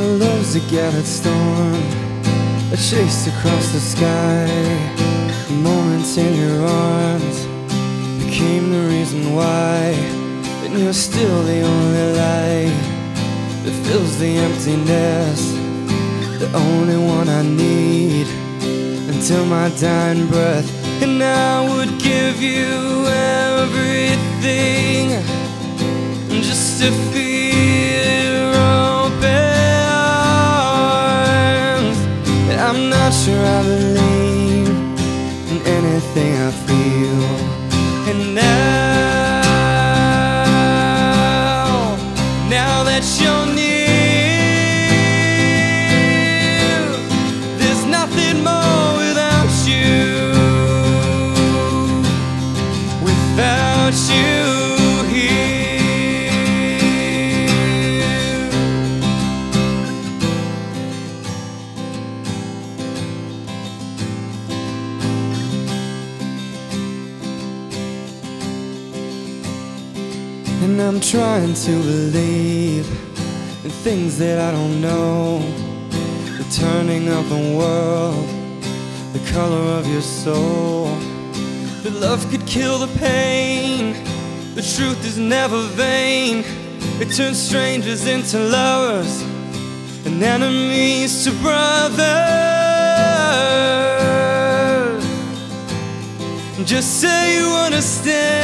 was a gathered storm A chase across the sky. A moment in your arms Became the reason why. And you're still the only light That fills the emptiness. The only one I need Until my dying breath. And I would give you everything. Just to feel I'm sure I believe In anything I feel. And now Now that you're near There's nothing more without you. Without you And I'm trying to believe in things that I don't know. The turning of the world, the color of your soul. That love could kill the pain. The truth is never vain. It turns strangers into lovers and enemies to brothers. Just say you understand.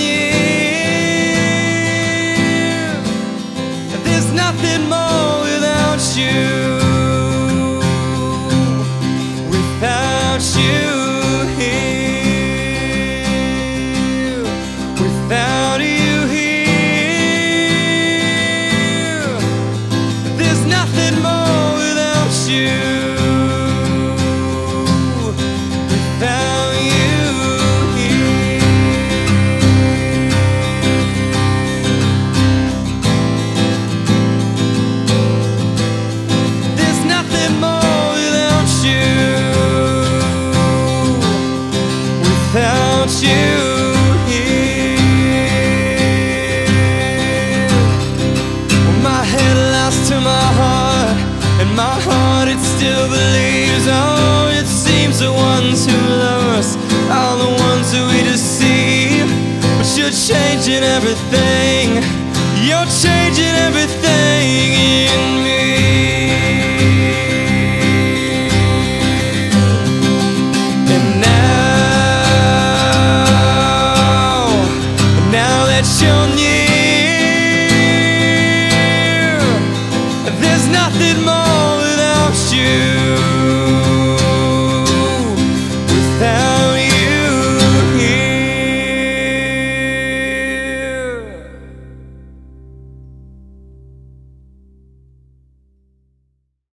Near, there's nothing more without you. Without you here, without you here, there's nothing more without you. Without you here. My head lost to my heart, and my heart it still believes. Oh, it seems the ones who love us are the ones who we deceive. But you're changing everything. You're changing everything in me. You're near. There's nothing.